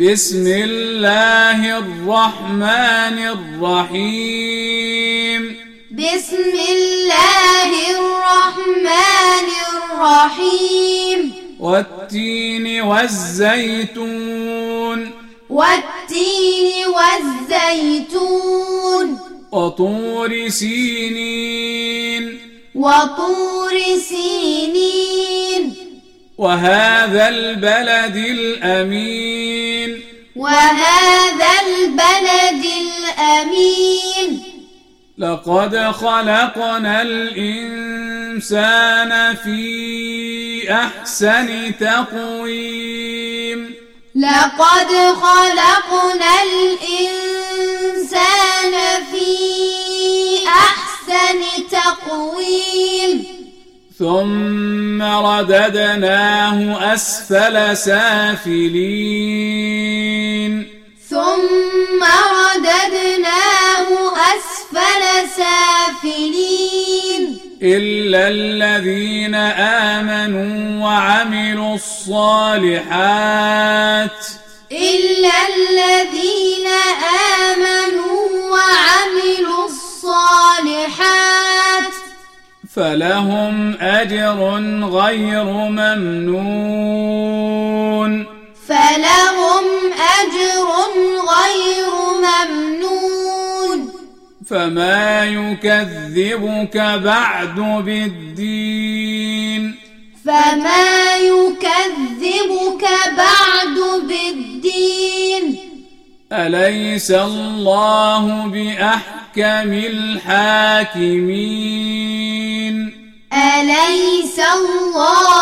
بسم الله الرحمن الرحيم. بسم الله الرحمن الرحيم. والتين والزيتون. والتين والزيتون. وطور سينين. وطور سينين. وهذا البلد الأمين. وهذا البلد الأمين. لقد خلقنا الإنسان في أحسن تقويم. لقد خلقنا الإنسان في أحسن تقويم. ثم رددناه أسفل سافلين. ثم رددناه أسفل سافلين. إلا الذين آمنوا وعملوا الصالحات. إلا فلهم أجر غير ممنون. فلهم أجر غير ممنون. فما يكذبك بعد بالدين. فما يكذبك بعد بالدين. أليس الله بأحكم الحاكمين. أليس الله